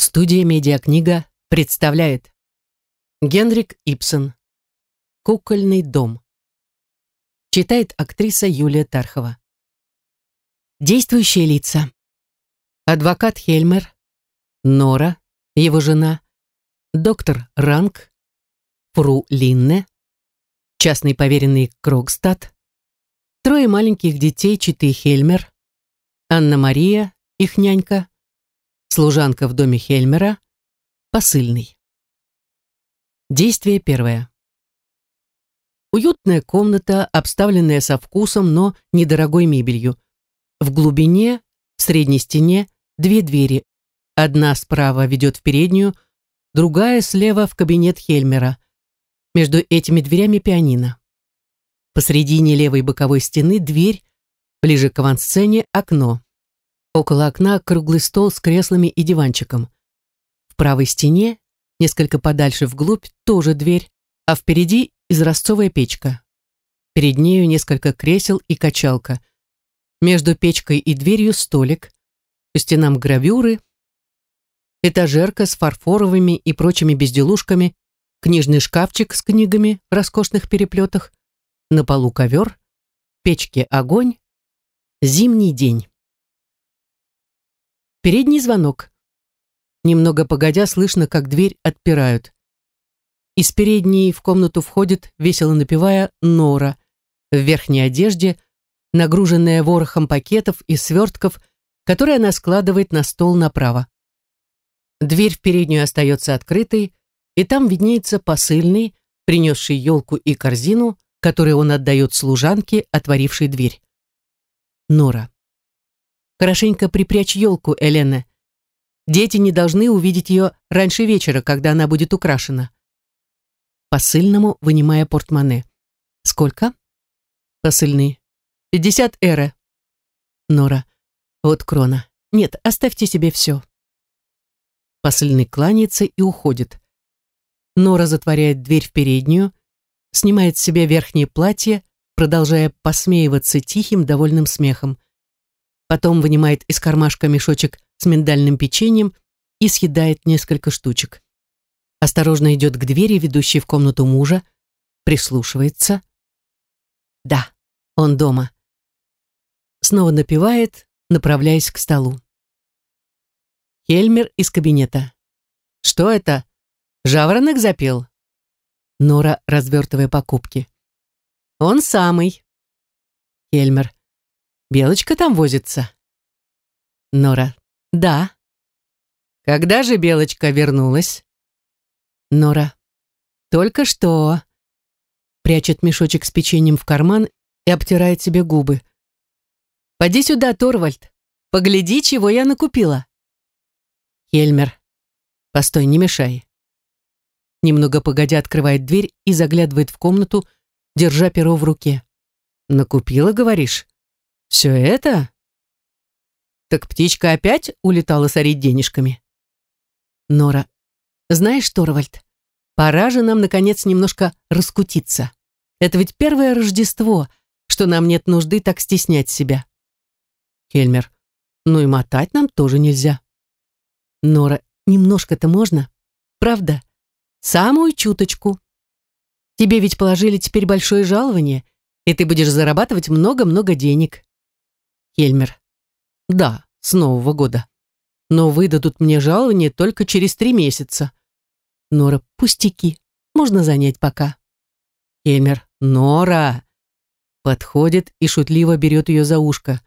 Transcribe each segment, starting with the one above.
Студия «Медиакнига» представляет. Генрик Ипсон. «Кукольный дом» Читает актриса Юлия Тархова. Действующие лица. Адвокат Хельмер. Нора, его жена. Доктор Ранг. Фру Линне. Частный поверенный Крогстад. Трое маленьких детей Читы Хельмер. Анна-Мария, их нянька Служанка в доме Хельмера. Посыльный. Действие первое. Уютная комната, обставленная со вкусом, но недорогой мебелью. В глубине, в средней стене, две двери. Одна справа ведет в переднюю, другая слева в кабинет Хельмера. Между этими дверями пианино. Посредине левой боковой стены дверь, ближе к авансцене окно. Около окна круглый стол с креслами и диванчиком. В правой стене, несколько подальше вглубь, тоже дверь, а впереди изразцовая печка. Перед нею несколько кресел и качалка. Между печкой и дверью столик. По стенам гравюры, этажерка с фарфоровыми и прочими безделушками, книжный шкафчик с книгами в роскошных переплетах, на полу ковер, в печке огонь, зимний день. Передний звонок. Немного погодя, слышно, как дверь отпирают. Из передней в комнату входит, весело напевая, Нора, в верхней одежде, нагруженная ворохом пакетов и свертков, которые она складывает на стол направо. Дверь в переднюю остается открытой, и там виднеется посыльный, принесший елку и корзину, которую он отдает служанке, отворившей дверь. Нора. Хорошенько припрячь елку, Элена. Дети не должны увидеть ее раньше вечера, когда она будет украшена. Посыльному, вынимая портмоне. Сколько? Посыльный. Пятьдесят эра. Нора. Вот крона. Нет, оставьте себе все. Посыльный кланяется и уходит. Нора затворяет дверь в переднюю, снимает с себя верхнее платье, продолжая посмеиваться тихим, довольным смехом потом вынимает из кармашка мешочек с миндальным печеньем и съедает несколько штучек. Осторожно идет к двери, ведущей в комнату мужа, прислушивается. Да, он дома. Снова напевает, направляясь к столу. Хельмер из кабинета. «Что это? Жаворонок запел?» Нора, развертывая покупки. «Он самый». Хельмер. Белочка там возится? Нора. Да. Когда же Белочка вернулась? Нора. Только что. Прячет мешочек с печеньем в карман и обтирает себе губы. Поди сюда, Торвальд. Погляди, чего я накупила. Хельмер. Постой, не мешай. Немного погодя открывает дверь и заглядывает в комнату, держа перо в руке. «Накупила, говоришь?» Все это? Так птичка опять улетала сорить денежками. Нора. Знаешь, Торвальд, пора же нам, наконец, немножко раскутиться. Это ведь первое Рождество, что нам нет нужды так стеснять себя. Хельмер. Ну и мотать нам тоже нельзя. Нора. Немножко-то можно. Правда? Самую чуточку. Тебе ведь положили теперь большое жалование, и ты будешь зарабатывать много-много денег. Хельмер. Да, с Нового года. Но выдадут мне жалование только через три месяца. Нора, пустяки. Можно занять пока. Хельмер. Нора. Подходит и шутливо берет ее за ушко.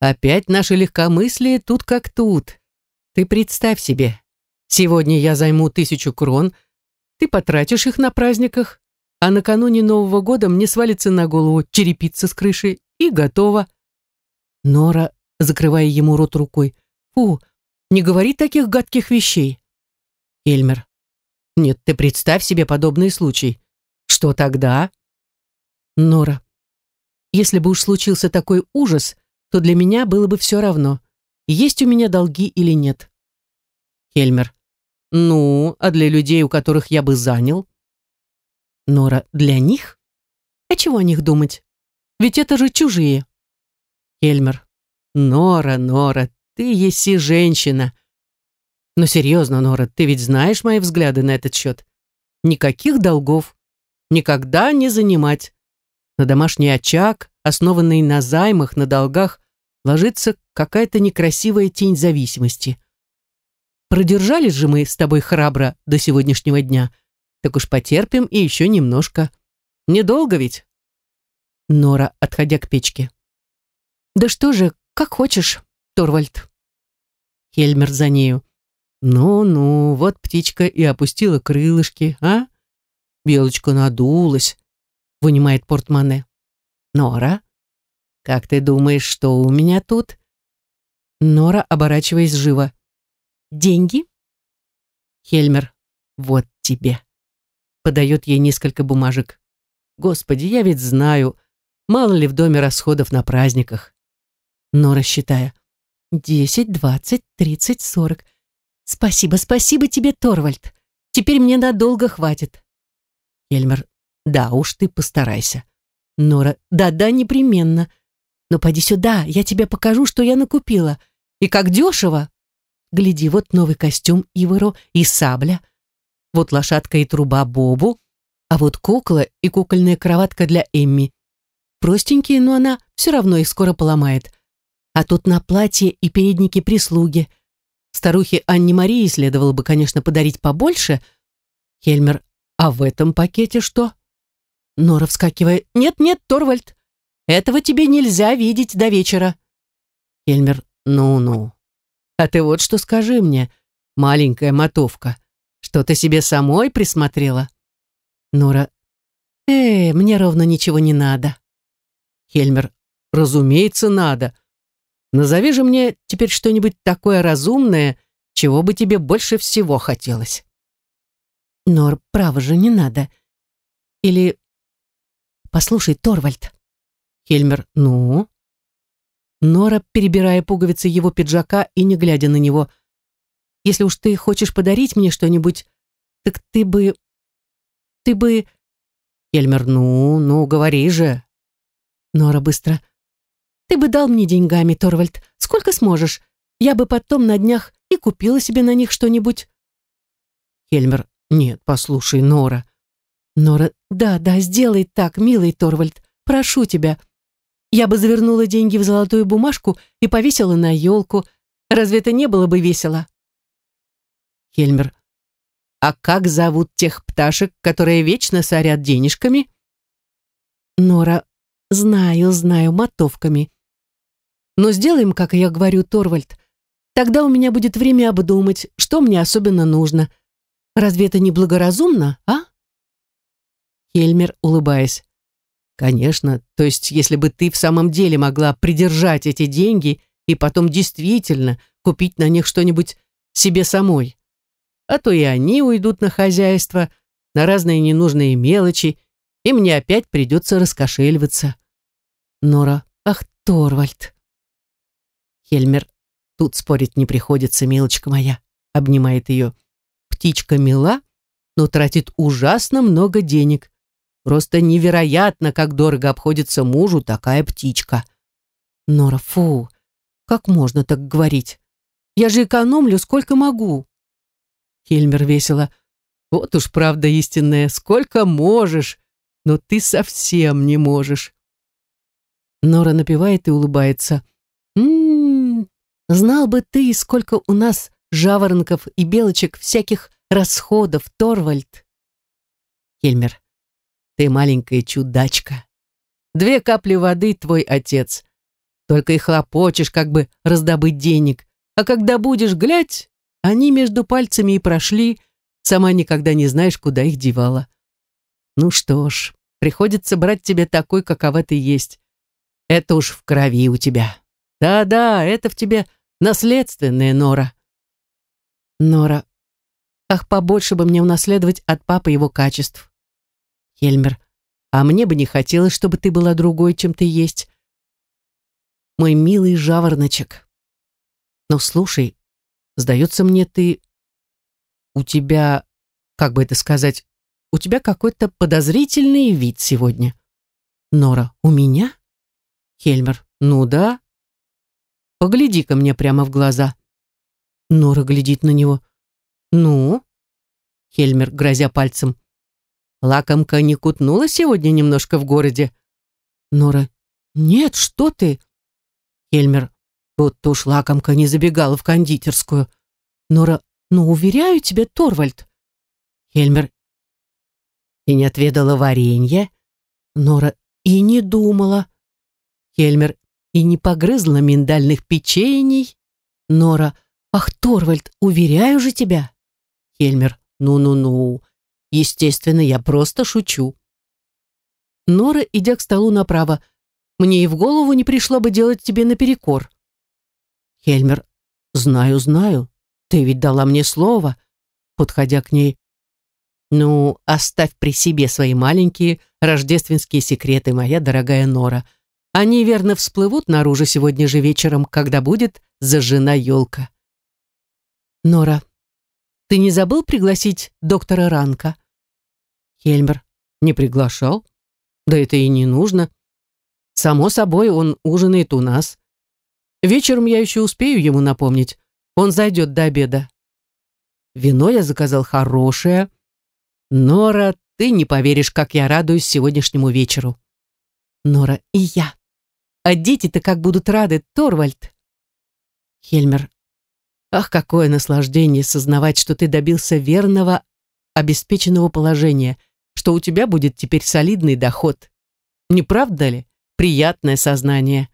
Опять наше легкомыслие тут как тут. Ты представь себе. Сегодня я займу тысячу крон, ты потратишь их на праздниках, а накануне Нового года мне свалится на голову черепица с крыши и готово. Нора, закрывая ему рот рукой. «Фу, не говори таких гадких вещей!» Эльмер. «Нет, ты представь себе подобный случай. Что тогда?» Нора. «Если бы уж случился такой ужас, то для меня было бы все равно, есть у меня долги или нет». Хельмер. «Ну, а для людей, у которых я бы занял?» Нора. «Для них? А чего о них думать? Ведь это же чужие». Эльмер. «Нора, Нора, ты еси женщина. Но серьезно, Нора, ты ведь знаешь мои взгляды на этот счет. Никаких долгов. Никогда не занимать. На домашний очаг, основанный на займах, на долгах, ложится какая-то некрасивая тень зависимости. Продержались же мы с тобой храбро до сегодняшнего дня. Так уж потерпим и еще немножко. Недолго ведь? Нора, отходя к печке. Да что же, как хочешь, Торвальд. Хельмер за нею. Ну-ну, вот птичка и опустила крылышки, а? Белочка надулась, вынимает портмоне. Нора, как ты думаешь, что у меня тут? Нора, оборачиваясь живо. Деньги? Хельмер, вот тебе. Подает ей несколько бумажек. Господи, я ведь знаю, мало ли в доме расходов на праздниках. Нора, считая. Десять, двадцать, тридцать, сорок. Спасибо, спасибо тебе, Торвальд. Теперь мне надолго хватит. Эльмер, да уж ты постарайся. Нора, да-да, непременно. Но поди сюда, я тебе покажу, что я накупила. И как дешево. Гляди, вот новый костюм Ивору и сабля. Вот лошадка и труба Бобу. А вот кукла и кукольная кроватка для Эмми. Простенькие, но она все равно их скоро поломает. А тут на платье и передники прислуги – Старухе Анне Марии следовало бы, конечно, подарить побольше. Хельмер, а в этом пакете что? Нора, вскакивая, нет-нет, Торвальд, этого тебе нельзя видеть до вечера. Хельмер, ну-ну. А ты вот что скажи мне, маленькая мотовка, что ты себе самой присмотрела? Нора, э, мне ровно ничего не надо. Хельмер, разумеется, надо. Назови же мне теперь что-нибудь такое разумное, чего бы тебе больше всего хотелось. Нор, право же, не надо. Или... Послушай, Торвальд. Хельмер, ну? Нора, перебирая пуговицы его пиджака и не глядя на него. Если уж ты хочешь подарить мне что-нибудь, так ты бы... Ты бы... Хельмер, ну, ну, говори же. Нора быстро. Ты бы дал мне деньгами, Торвальд, сколько сможешь. Я бы потом на днях и купила себе на них что-нибудь. Хельмер, нет, послушай, Нора. Нора, да, да, сделай так, милый Торвальд, прошу тебя. Я бы завернула деньги в золотую бумажку и повесила на елку. Разве это не было бы весело? Хельмер, а как зовут тех пташек, которые вечно сорят денежками? Нора, знаю, знаю, мотовками. Но сделаем, как я говорю, Торвальд. Тогда у меня будет время обдумать, что мне особенно нужно. Разве это не благоразумно, а? Хельмер, улыбаясь. Конечно, то есть, если бы ты в самом деле могла придержать эти деньги и потом действительно купить на них что-нибудь себе самой. А то и они уйдут на хозяйство, на разные ненужные мелочи, и мне опять придется раскошеливаться. Нора, ах, Торвальд. Хельмер, тут спорить не приходится, милочка моя, обнимает ее. Птичка мила, но тратит ужасно много денег. Просто невероятно, как дорого обходится мужу такая птичка. Нора, фу, как можно так говорить? Я же экономлю сколько могу. Хельмер весело. Вот уж правда истинная, сколько можешь, но ты совсем не можешь. Нора напевает и улыбается. Знал бы ты, сколько у нас жаворонков и белочек всяких расходов, Торвальд. Хельмер, ты маленькая чудачка. Две капли воды твой отец. Только и хлопочешь, как бы раздобыть денег. А когда будешь глядь, они между пальцами и прошли, сама никогда не знаешь, куда их девала. Ну что ж, приходится брать тебе такой, какова ты есть. Это уж в крови у тебя. Да-да, это в тебе наследственная Нора. Нора. Ах, побольше бы мне унаследовать от папы его качеств. Хельмер. А мне бы не хотелось, чтобы ты была другой, чем ты есть. Мой милый жавороночек. Но слушай, сдается мне ты... У тебя, как бы это сказать, у тебя какой-то подозрительный вид сегодня. Нора, у меня? Хельмер, ну да, Погляди-ка мне прямо в глаза. Нора глядит на него. «Ну?» Хельмер, грозя пальцем. «Лакомка не кутнула сегодня немножко в городе?» Нора. «Нет, что ты?» Хельмер. «Вот уж лакомка не забегала в кондитерскую». Нора. «Ну, уверяю тебя, Торвальд». Хельмер. «И не отведала варенье?» Нора. «И не думала». Хельмер. «И не погрызла миндальных печений?» Нора. «Ах, Торвальд, уверяю же тебя!» Хельмер. «Ну-ну-ну. Естественно, я просто шучу». Нора, идя к столу направо. «Мне и в голову не пришло бы делать тебе наперекор». Хельмер. «Знаю, знаю. Ты ведь дала мне слово». Подходя к ней. «Ну, оставь при себе свои маленькие рождественские секреты, моя дорогая Нора. Они верно всплывут наружу сегодня же вечером, когда будет зажжена елка». Нора. Ты не забыл пригласить доктора Ранка? Хельмер. Не приглашал? Да это и не нужно. Само собой, он ужинает у нас. Вечером я еще успею ему напомнить. Он зайдет до обеда. Вино я заказал хорошее. Нора, ты не поверишь, как я радуюсь сегодняшнему вечеру. Нора и я. А дети-то как будут рады, Торвальд. Хельмер. Ах, какое наслаждение сознавать, что ты добился верного, обеспеченного положения, что у тебя будет теперь солидный доход. Не правда ли? Приятное сознание.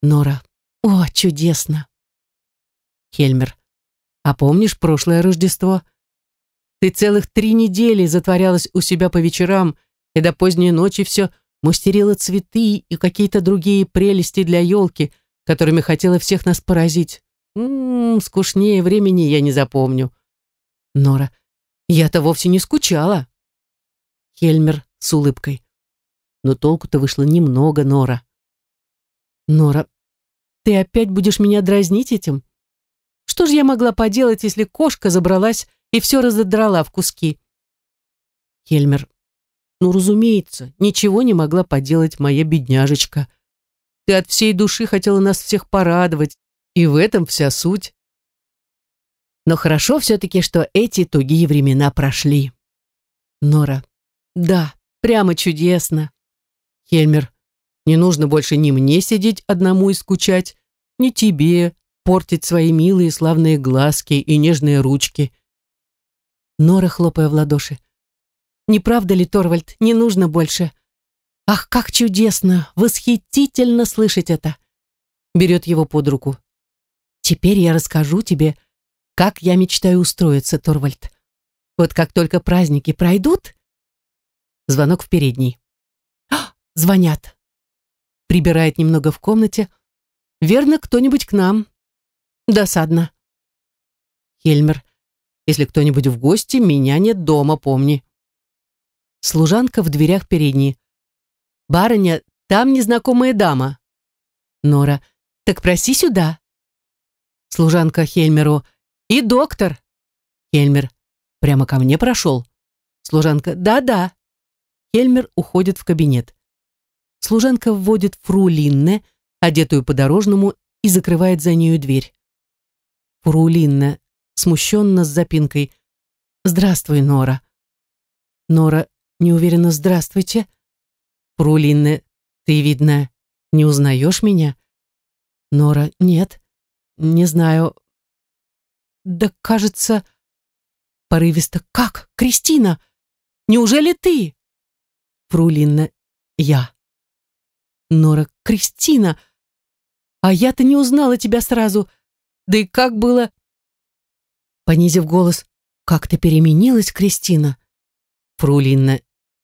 Нора. О, чудесно. Хельмер. А помнишь прошлое Рождество? Ты целых три недели затворялась у себя по вечерам и до поздней ночи все мастерила цветы и какие-то другие прелести для елки, которыми хотела всех нас поразить. Ммм, скучнее времени я не запомню. Нора, я-то вовсе не скучала. Хельмер с улыбкой. Но толку-то вышло немного, Нора. Нора, ты опять будешь меня дразнить этим? Что же я могла поделать, если кошка забралась и все разодрала в куски? Хельмер, ну, разумеется, ничего не могла поделать моя бедняжечка. Ты от всей души хотела нас всех порадовать, и в этом вся суть. Но хорошо все-таки, что эти тугие времена прошли. Нора. Да, прямо чудесно. Хельмер. Не нужно больше ни мне сидеть одному и скучать, ни тебе портить свои милые славные глазки и нежные ручки. Нора, хлопая в ладоши. Не правда ли, Торвальд, не нужно больше? Ах, как чудесно, восхитительно слышать это. Берет его под руку. Теперь я расскажу тебе, как я мечтаю устроиться, Торвальд. Вот как только праздники пройдут... Звонок в передней. А, звонят. Прибирает немного в комнате. Верно, кто-нибудь к нам. Досадно. Хельмер. Если кто-нибудь в гости, меня нет дома, помни. Служанка в дверях передней. Барыня, там незнакомая дама. Нора. Так проси сюда. Служанка Хельмеру. «И доктор!» Хельмер. «Прямо ко мне прошел?» Служанка. «Да-да». Хельмер уходит в кабинет. Служанка вводит фру Линне, одетую по-дорожному, и закрывает за нею дверь. Фру Линне, смущенно с запинкой. «Здравствуй, Нора». Нора неуверенно «Здравствуйте». Фру Линне, ты, видно, не узнаешь меня? Нора, нет. Не знаю. Да, кажется... Порывисто. Как? Кристина? Неужели ты? Фрулинна. Я. Нора. Кристина. А я-то не узнала тебя сразу. Да и как было... Понизив голос. Как ты переменилась, Кристина? Фрулинна.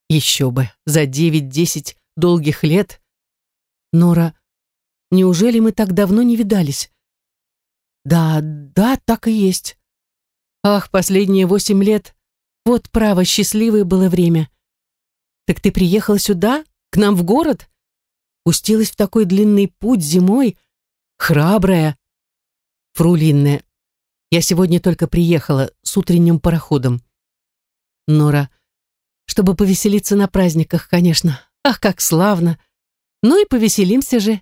Еще бы. За девять-десять долгих лет. Нора. Неужели мы так давно не видались? Да, да, так и есть. Ах, последние восемь лет. Вот право, счастливое было время. Так ты приехала сюда, к нам в город? Пустилась в такой длинный путь зимой? Храбрая. Фрулинная. Я сегодня только приехала с утренним пароходом. Нора. Чтобы повеселиться на праздниках, конечно. Ах, как славно. Ну и повеселимся же.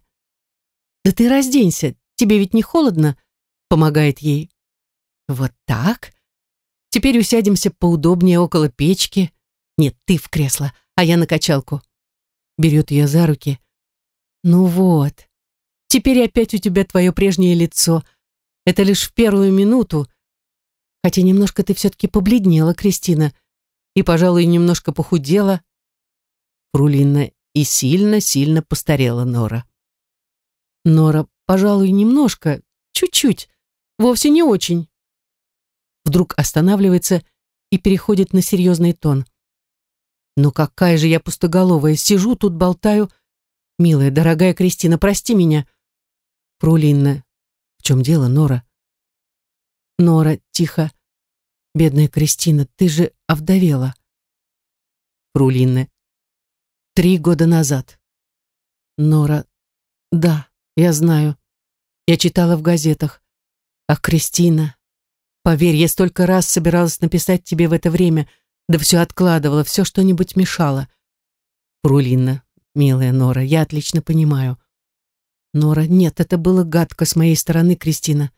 Да ты разденься, тебе ведь не холодно? помогает ей. Вот так. Теперь усядемся поудобнее около печки. Нет, ты в кресло, а я на качалку. Берет ее за руки. Ну вот. Теперь опять у тебя твое прежнее лицо. Это лишь в первую минуту. Хотя немножко ты все-таки побледнела, Кристина. И, пожалуй, немножко похудела. Фрулина и сильно-сильно постарела Нора. Нора, пожалуй, немножко, чуть-чуть, вовсе не очень. Вдруг останавливается и переходит на серьезный тон. «Ну какая же я пустоголовая, сижу тут, болтаю. Милая, дорогая Кристина, прости меня». Фрулинна. «В чем дело, Нора?» Нора, тихо. «Бедная Кристина, ты же овдовела». Фрулинна. «Три года назад». Нора. «Да, я знаю. Я читала в газетах. Ах, Кристина, поверь, я столько раз собиралась написать тебе в это время, да все откладывала, все что-нибудь мешало. Фрулина, милая Нора, я отлично понимаю. Нора, нет, это было гадко с моей стороны, Кристина.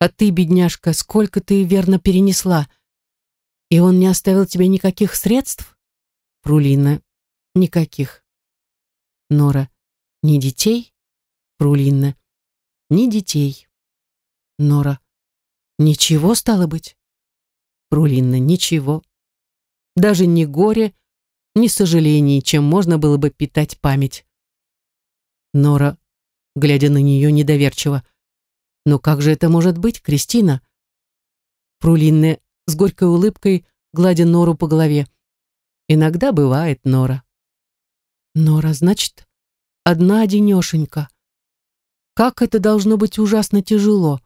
А ты, бедняжка, сколько ты верно перенесла. И он не оставил тебе никаких средств? Фрулина, никаких. Нора, ни детей? Фрулинна. Ни детей. Нора. Ничего стало быть? Фрулинна. Ничего. Даже ни горе, ни сожалений, чем можно было бы питать память. Нора, глядя на нее недоверчиво. Но как же это может быть, Кристина? Фрулинна с горькой улыбкой, гладя Нору по голове. Иногда бывает, Нора. Нора, значит, одна одинешенька. Как это должно быть ужасно тяжело.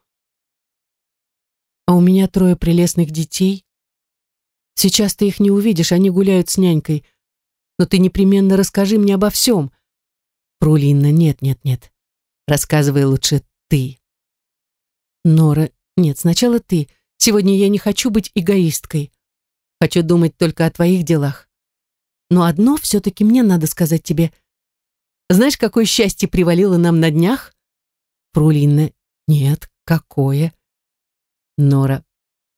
А у меня трое прелестных детей. Сейчас ты их не увидишь, они гуляют с нянькой. Но ты непременно расскажи мне обо всем. Прулинна, нет, нет, нет. Рассказывай лучше ты. Нора, нет, сначала ты. Сегодня я не хочу быть эгоисткой. Хочу думать только о твоих делах. Но одно все-таки мне надо сказать тебе. Знаешь, какое счастье привалило нам на днях? Прулина. Нет, какое? Нора.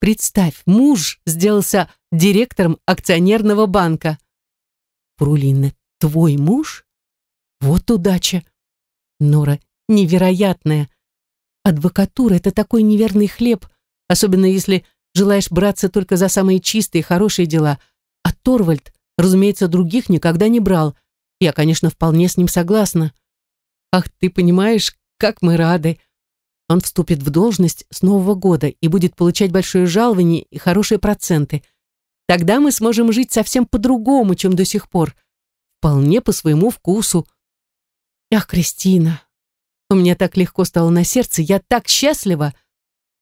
Представь, муж сделался директором акционерного банка. Прулина. Твой муж? Вот удача. Нора. Невероятная. Адвокатура — это такой неверный хлеб, особенно если желаешь браться только за самые чистые, хорошие дела. А Торвальд, разумеется, других никогда не брал. Я, конечно, вполне с ним согласна. Ах, ты понимаешь, как мы рады. Он вступит в должность с Нового года и будет получать большое жалование и хорошие проценты. Тогда мы сможем жить совсем по-другому, чем до сих пор. Вполне по своему вкусу. Ах, Кристина, у меня так легко стало на сердце, я так счастлива.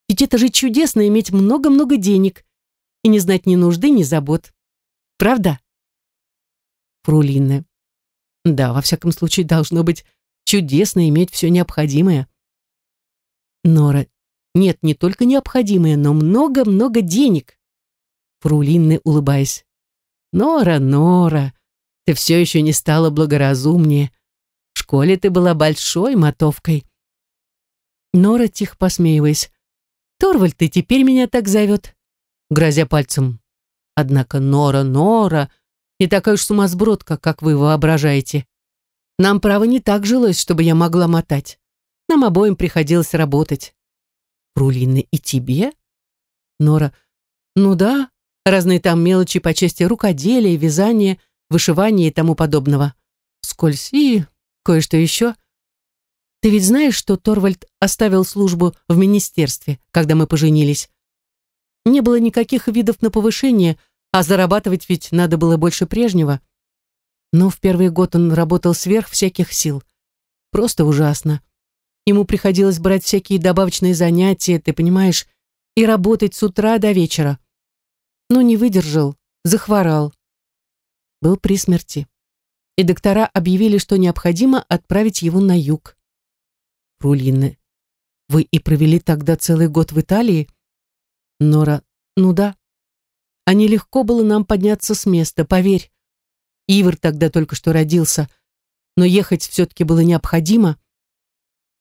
Ведь это же чудесно иметь много-много денег и не знать ни нужды, ни забот. Правда? Фрулина. Да, во всяком случае, должно быть Чудесно иметь все необходимое. Нора. Нет, не только необходимое, но много-много денег. Фрулинны, улыбаясь. Нора, Нора, ты все еще не стала благоразумнее. В школе ты была большой мотовкой. Нора, тихо посмеиваясь. Торвальд, ты теперь меня так зовет? Грозя пальцем. Однако Нора, Нора, не такая уж сумасбродка, как вы воображаете. Нам, право, не так жилось, чтобы я могла мотать. Нам обоим приходилось работать. Рулины и тебе? Нора. Ну да, разные там мелочи по части рукоделия, вязания, вышивания и тому подобного. Скользь и кое-что еще. Ты ведь знаешь, что Торвальд оставил службу в министерстве, когда мы поженились? Не было никаких видов на повышение, а зарабатывать ведь надо было больше прежнего. Но в первый год он работал сверх всяких сил. Просто ужасно. Ему приходилось брать всякие добавочные занятия, ты понимаешь, и работать с утра до вечера. Но не выдержал, захворал. Был при смерти. И доктора объявили, что необходимо отправить его на юг. Рулины. Вы и провели тогда целый год в Италии? Нора. Ну да. А нелегко было нам подняться с места, поверь. Ивар тогда только что родился, но ехать все-таки было необходимо.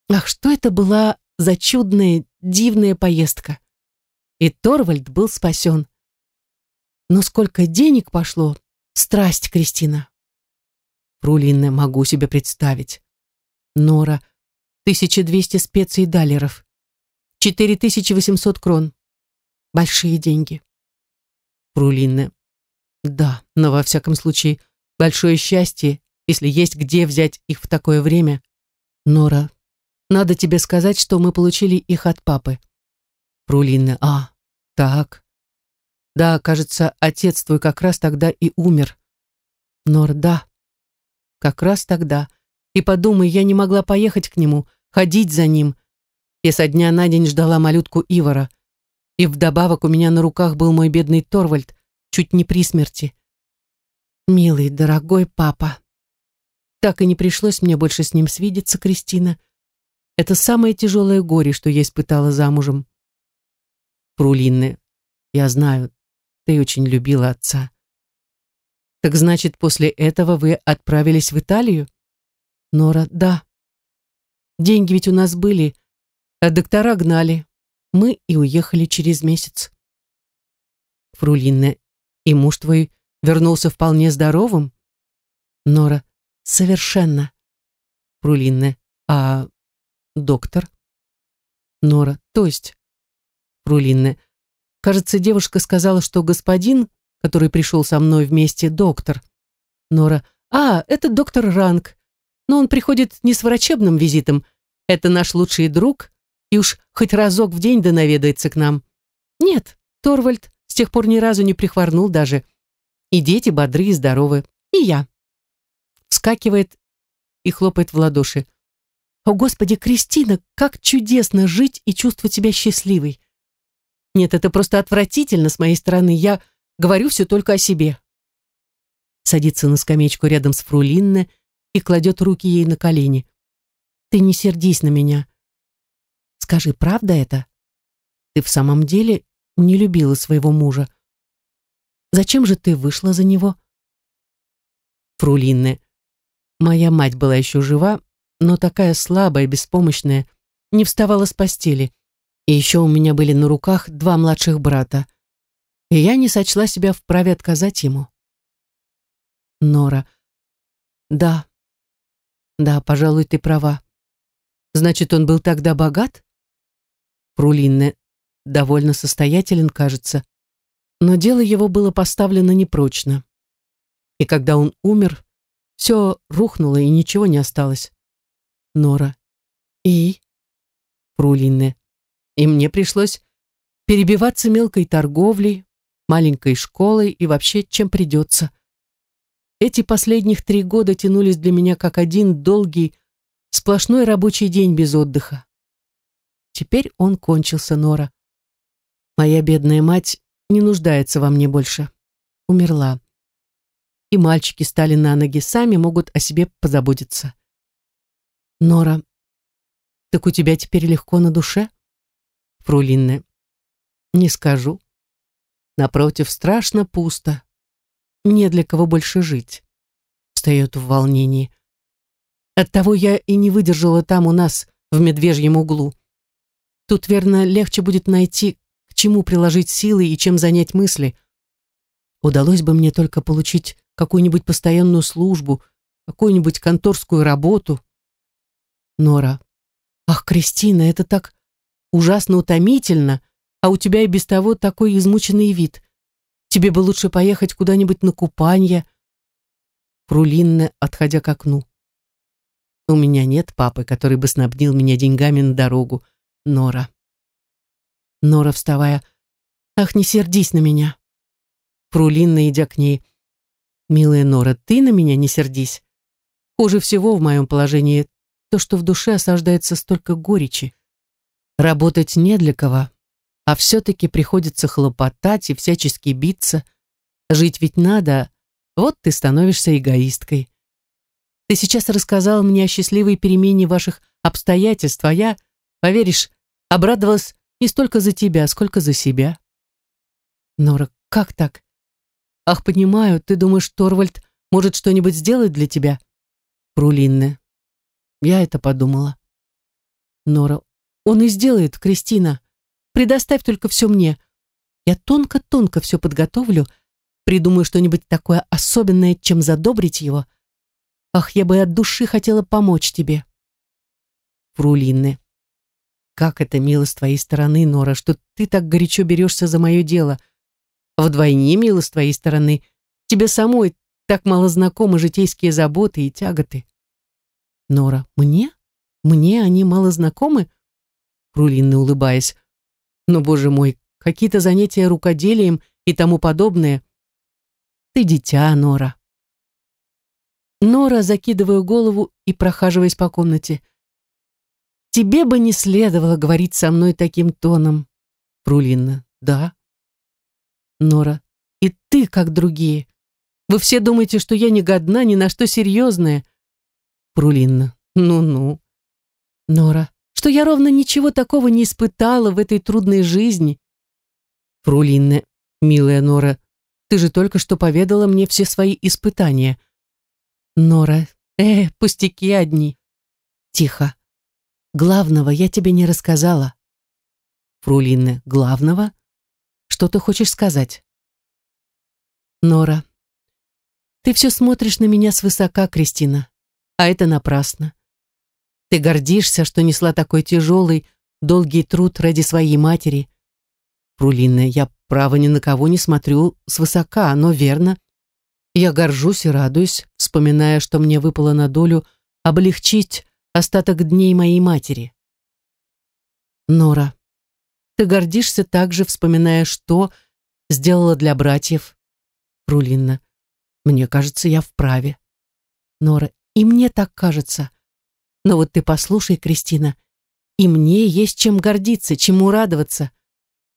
Ах, что это была за чудная, дивная поездка. и Торвальд был спасен. Но сколько денег пошло, страсть, Кристина. Фрулинна, могу себе представить. Нора, 1200 специй далеров. 4800 крон. Большие деньги. Фрулинна, да, но во всяком случае, большое счастье, если есть где взять их в такое время. Нора, надо тебе сказать, что мы получили их от папы. Фрулинна, а, так. Да, кажется, отец твой как раз тогда и умер. Нор, да, как раз тогда. И подумай, я не могла поехать к нему, ходить за ним. Я со дня на день ждала малютку Ивара. И вдобавок у меня на руках был мой бедный Торвальд, чуть не при смерти. Милый, дорогой папа. Так и не пришлось мне больше с ним свидеться, Кристина. Это самое тяжелое горе, что я испытала замужем. Прулинны, я знаю, ты очень любила отца. Так значит, после этого вы отправились в Италию? Нора, да. Деньги ведь у нас были, а доктора гнали. Мы и уехали через месяц. Фрулинна, и муж твой вернулся вполне здоровым? Нора, совершенно. Фрулинна, а доктор? Нора, то есть? Фрулинна, кажется, девушка сказала, что господин, который пришел со мной вместе, доктор. Нора, а, это доктор Ранг, но он приходит не с врачебным визитом, это наш лучший друг, и уж хоть разок в день да наведается к нам. Нет, Торвальд с тех пор ни разу не прихворнул даже. И дети бодры и здоровы. И я. Вскакивает и хлопает в ладоши. О, Господи, Кристина, как чудесно жить и чувствовать себя счастливой. Нет, это просто отвратительно с моей стороны. Я говорю все только о себе. Садится на скамеечку рядом с Фрулинне и кладет руки ей на колени. Ты не сердись на меня. Скажи, правда это? Ты в самом деле не любила своего мужа? Зачем же ты вышла за него? Фрулинне. Моя мать была еще жива, но такая слабая, беспомощная, не вставала с постели. И еще у меня были на руках два младших брата. И я не сочла себя вправе отказать ему. Нора. Да. Да, пожалуй, ты права. Значит, он был тогда богат? Прулинне довольно состоятелен, кажется, но дело его было поставлено непрочно. И когда он умер, все рухнуло и ничего не осталось. Нора. И? Прулинне. И мне пришлось перебиваться мелкой торговлей, маленькой школой и вообще чем придется. Эти последних три года тянулись для меня как один долгий, сплошной рабочий день без отдыха. Теперь он кончился, Нора. Моя бедная мать не нуждается во мне больше. Умерла. И мальчики стали на ноги, сами могут о себе позаботиться. Нора, так у тебя теперь легко на душе? Фрулинне, не скажу. Напротив, страшно пусто. Не для кого больше жить. Встает в волнении. Оттого я и не выдержала там у нас, в медвежьем углу. Тут, верно, легче будет найти, к чему приложить силы и чем занять мысли. Удалось бы мне только получить какую-нибудь постоянную службу, какую-нибудь конторскую работу. Нора. Ах, Кристина, это так ужасно утомительно, а у тебя и без того такой измученный вид. Тебе бы лучше поехать куда-нибудь на купание. Прулинна, отходя к окну. У меня нет папы, который бы снабдил меня деньгами на дорогу. Нора. Нора, вставая. Ах, не сердись на меня. Прулинна, идя к ней. Милая Нора, ты на меня не сердись. Хуже всего в моем положении то, что в душе осаждается столько горечи. Работать не для кого, а все-таки приходится хлопотать и всячески биться. Жить ведь надо, вот ты становишься эгоисткой. Ты сейчас рассказал мне о счастливой перемене ваших обстоятельств, а я Поверишь, обрадовалась не столько за тебя, сколько за себя. Нора, как так? Ах, понимаю, ты думаешь, Торвальд может что-нибудь сделать для тебя? Прулинне. Я это подумала. Нора, он и сделает, Кристина. Предоставь только все мне. Я тонко-тонко все подготовлю, придумаю что-нибудь такое особенное, чем задобрить его. Ах, я бы от души хотела помочь тебе. Фрулинны. Как это мило с твоей стороны, Нора, что ты так горячо берешься за мое дело. Вдвойне мило с твоей стороны. Тебе самой так мало знакомы житейские заботы и тяготы. Нора, мне? Мне они мало знакомы? Фрулинна, улыбаясь. Но, боже мой, какие-то занятия рукоделием и тому подобное. Ты дитя, Нора. Нора, закидывая голову и прохаживаясь по комнате. Тебе бы не следовало говорить со мной таким тоном. Фрулинна, да. Нора, и ты, как другие. Вы все думаете, что я не годна ни на что серьезное. Прулинна, ну-ну. Нора, что я ровно ничего такого не испытала в этой трудной жизни. Фрулинна, милая Нора, ты же только что поведала мне все свои испытания. Нора, э, пустяки одни. Тихо. Главного я тебе не рассказала. Фрулинна, главного? Что ты хочешь сказать? Нора, ты все смотришь на меня свысока, Кристина, а это напрасно. Ты гордишься, что несла такой тяжелый, долгий труд ради своей матери. Прулина, я право ни на кого не смотрю свысока, но верно. Я горжусь и радуюсь, вспоминая, что мне выпало на долю облегчить остаток дней моей матери. Нора, ты гордишься также, вспоминая, что сделала для братьев. Прулинна, мне кажется, я вправе. Нора, и мне так кажется. Но вот ты послушай, Кристина, и мне есть чем гордиться, чему радоваться.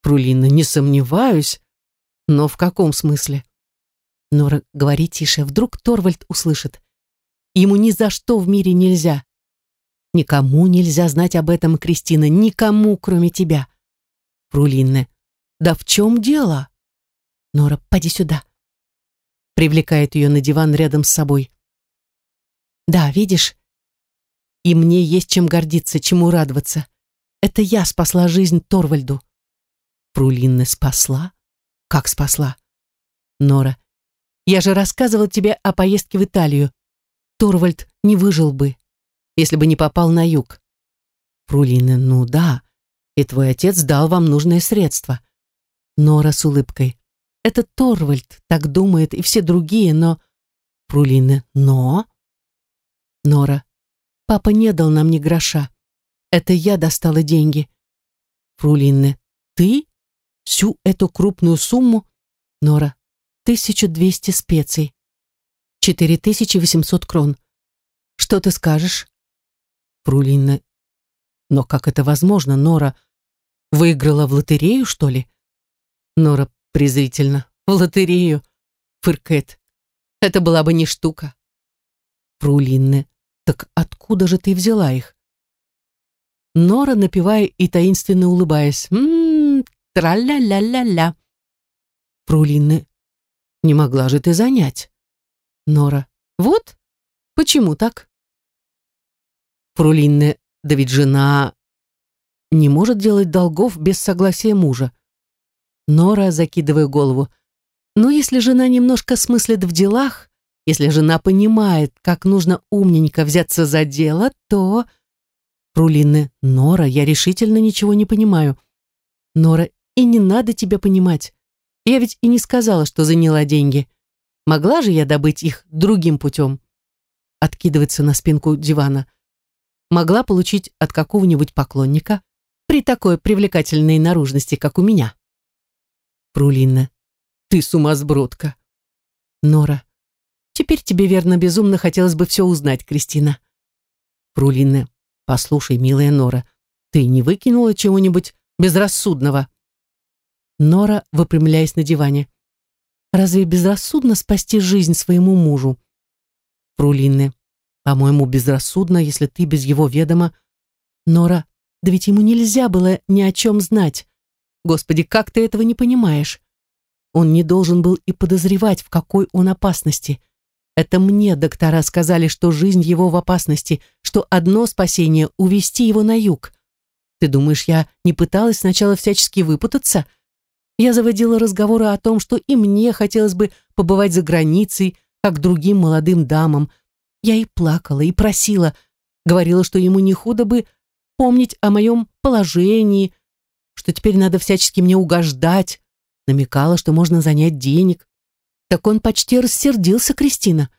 Прулина, не сомневаюсь. Но в каком смысле? Нора, говори тише, вдруг Торвальд услышит. Ему ни за что в мире нельзя. Никому нельзя знать об этом, Кристина, никому, кроме тебя. Прулинна, да в чем дело? Нора, поди сюда привлекает ее на диван рядом с собой. Да, видишь? И мне есть чем гордиться, чему радоваться. Это я спасла жизнь Торвальду. Прулинна спасла? Как спасла? Нора, я же рассказывал тебе о поездке в Италию. Торвальд не выжил бы, если бы не попал на юг. Прулина, ну да, и твой отец дал вам нужное средство. Нора с улыбкой. Это Торвальд так думает и все другие, но... Прулина, но... Нора, папа не дал нам ни гроша. Это я достала деньги. Фрулинне, ты? Всю эту крупную сумму? Нора, 1200 специй. 4800 крон. Что ты скажешь? Фрулинна, но как это возможно, Нора? Выиграла в лотерею, что ли? Нора, презрительно. В лотерею. Фыркает. Это была бы не штука. Прулинне. Так откуда же ты взяла их? Нора, напевая и таинственно улыбаясь. Ммм, тра-ля-ля-ля-ля. Не могла же ты занять? Нора. Вот. Почему так? Прулинне. Да ведь жена не может делать долгов без согласия мужа. Нора, закидывая голову. «Ну, если жена немножко смыслит в делах, если жена понимает, как нужно умненько взяться за дело, то...» Рулины, «Нора, я решительно ничего не понимаю». «Нора, и не надо тебе понимать. Я ведь и не сказала, что заняла деньги. Могла же я добыть их другим путем?» Откидывается на спинку дивана. «Могла получить от какого-нибудь поклонника при такой привлекательной наружности, как у меня». Прулина. Ты сумасбродка. Нора. Теперь тебе, верно, безумно хотелось бы все узнать, Кристина. Прулина. Послушай, милая Нора, ты не выкинула чего-нибудь безрассудного? Нора, выпрямляясь на диване. Разве безрассудно спасти жизнь своему мужу? Прулинны. По-моему, безрассудно, если ты без его ведома. Нора, да ведь ему нельзя было ни о чем знать. Господи, как ты этого не понимаешь? Он не должен был и подозревать, в какой он опасности. Это мне доктора сказали, что жизнь его в опасности, что одно спасение — увести его на юг. Ты думаешь, я не пыталась сначала всячески выпутаться? Я заводила разговоры о том, что и мне хотелось бы побывать за границей, как другим молодым дамам. Я и плакала, и просила, говорила, что ему не худо бы помнить о моем положении, что теперь надо всячески мне угождать, намекала, что можно занять денег. Так он почти рассердился, Кристина.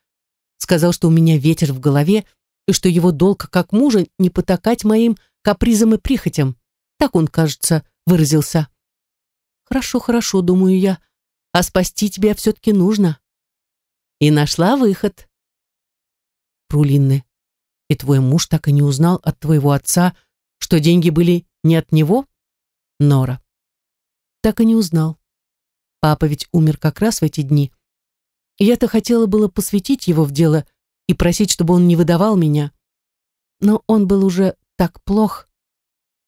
Сказал, что у меня ветер в голове, и что его долг как мужа не потакать моим капризам и прихотям. Так он, кажется, выразился. Хорошо, хорошо, думаю я, а спасти тебя все-таки нужно. И нашла выход. Прулинны, и твой муж так и не узнал от твоего отца, что деньги были не от него? Нора. Так и не узнал. Папа ведь умер как раз в эти дни. Я-то хотела было посвятить его в дело и просить, чтобы он не выдавал меня. Но он был уже так плох,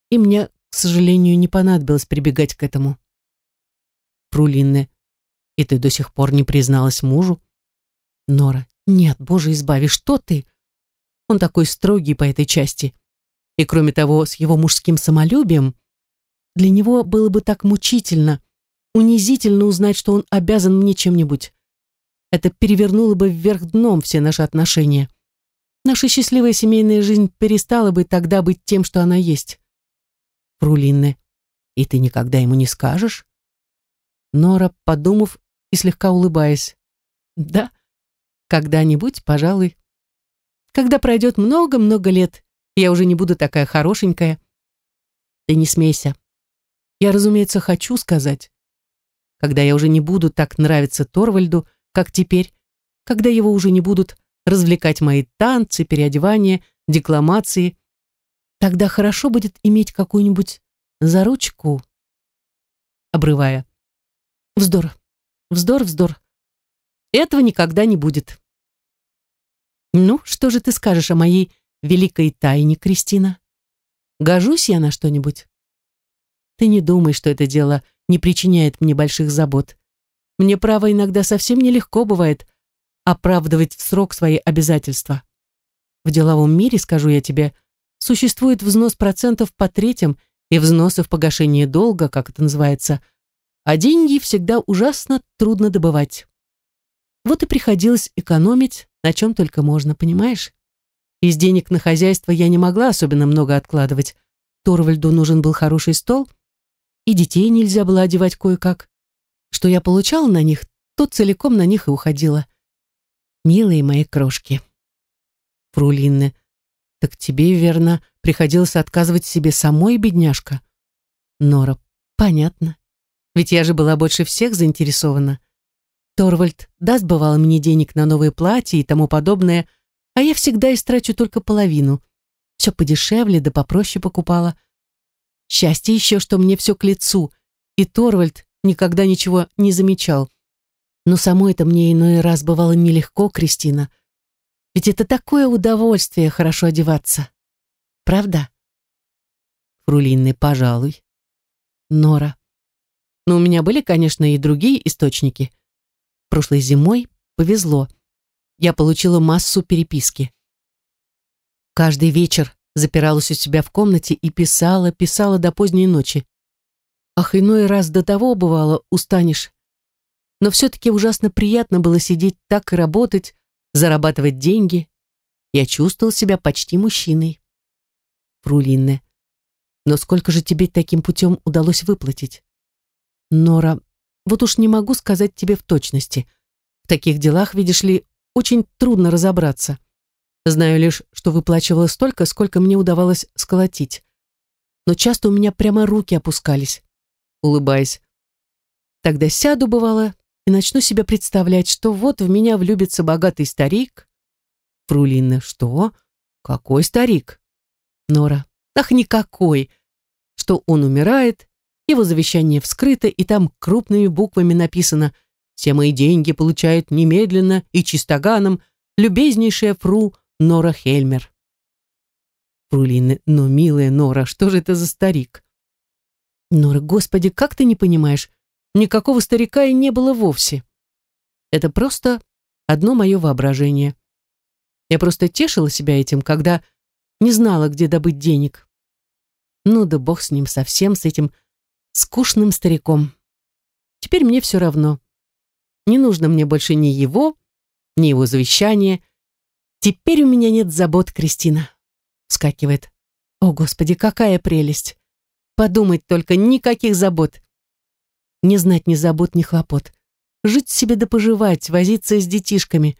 и мне, к сожалению, не понадобилось прибегать к этому. Прулинны. И ты до сих пор не призналась мужу? Нора. Нет, боже избави, что ты? Он такой строгий по этой части. И кроме того, с его мужским самолюбием, для него было бы так мучительно, унизительно узнать, что он обязан мне чем-нибудь. Это перевернуло бы вверх дном все наши отношения. Наша счастливая семейная жизнь перестала бы тогда быть тем, что она есть. Прулинны. И ты никогда ему не скажешь? Нора, подумав и слегка улыбаясь. «Да, когда-нибудь, пожалуй. Когда пройдет много-много лет, я уже не буду такая хорошенькая. Ты не смейся. Я, разумеется, хочу сказать. Когда я уже не буду так нравиться Торвальду, как теперь, когда его уже не будут развлекать мои танцы, переодевания, декламации, тогда хорошо будет иметь какую-нибудь заручку, обрывая. Вздор, вздор, вздор. Этого никогда не будет. Ну, что же ты скажешь о моей великой тайне, Кристина? Гожусь я на что-нибудь? Ты не думай, что это дело не причиняет мне больших забот. Мне, право, иногда совсем нелегко бывает оправдывать в срок свои обязательства. В деловом мире, скажу я тебе, существует взнос процентов по третьим и взносы в погашение долга, как это называется – а деньги всегда ужасно трудно добывать. Вот и приходилось экономить, на чем только можно, понимаешь? Из денег на хозяйство я не могла особенно много откладывать. Торвальду нужен был хороший стол, и детей нельзя было одевать кое-как. Что я получала на них, то целиком на них и уходила. Милые мои крошки. Фрулинны, так тебе, верно, приходилось отказывать себе самой, бедняжка? Нора, понятно. Ведь я же была больше всех заинтересована. Торвальд даст, бывало, мне денег на новые платья и тому подобное, а я всегда истрачу только половину. Все подешевле да попроще покупала. Счастье еще, что мне все к лицу, и Торвальд никогда ничего не замечал. Но само это мне иной раз бывало нелегко, Кристина. Ведь это такое удовольствие хорошо одеваться. Правда? Фрулинны, пожалуй. Нора. Но у меня были, конечно, и другие источники. Прошлой зимой повезло. Я получила массу переписки. Каждый вечер запиралась у себя в комнате и писала, писала до поздней ночи. Ах, иной раз до того, бывало, устанешь. Но все-таки ужасно приятно было сидеть так и работать, зарабатывать деньги. Я чувствовал себя почти мужчиной. Фрулинне, но сколько же тебе таким путем удалось выплатить? Нора, вот уж не могу сказать тебе в точности. В таких делах, видишь ли, очень трудно разобраться. Знаю лишь, что выплачивала столько, сколько мне удавалось сколотить. Но часто у меня прямо руки опускались, улыбаясь. Тогда сяду, бывало, и начну себе представлять, что вот в меня влюбится богатый старик. Фрулина, что? Какой старик? Нора, ах, никакой. Что он умирает, его завещание вскрыто, и там крупными буквами написано «Все мои деньги получают немедленно и чистоганом любезнейшая фру Нора Хельмер». Фрулины, но, милая Нора, что же это за старик? Нора, господи, как ты не понимаешь? Никакого старика и не было вовсе. Это просто одно мое воображение. Я просто тешила себя этим, когда не знала, где добыть денег. Ну да бог с ним совсем, с этим скучным стариком. теперь мне все равно. Не нужно мне больше ни его, ни его завещания. Теперь у меня нет забот, Кристина. Вскакивает. О, Господи, какая прелесть. Подумать только, никаких забот. Не знать ни забот, ни хлопот. Жить себе да поживать, возиться с детишками,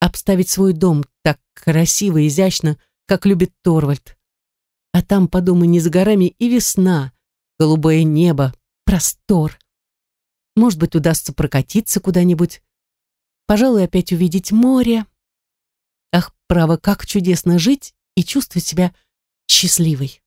обставить свой дом так красиво, изящно, как любит Торвальд. А там, подумай, не за горами и весна, голубое небо, простор. Может быть, удастся прокатиться куда-нибудь. Пожалуй, опять увидеть море. Ах, право, как чудесно жить и чувствовать себя счастливой.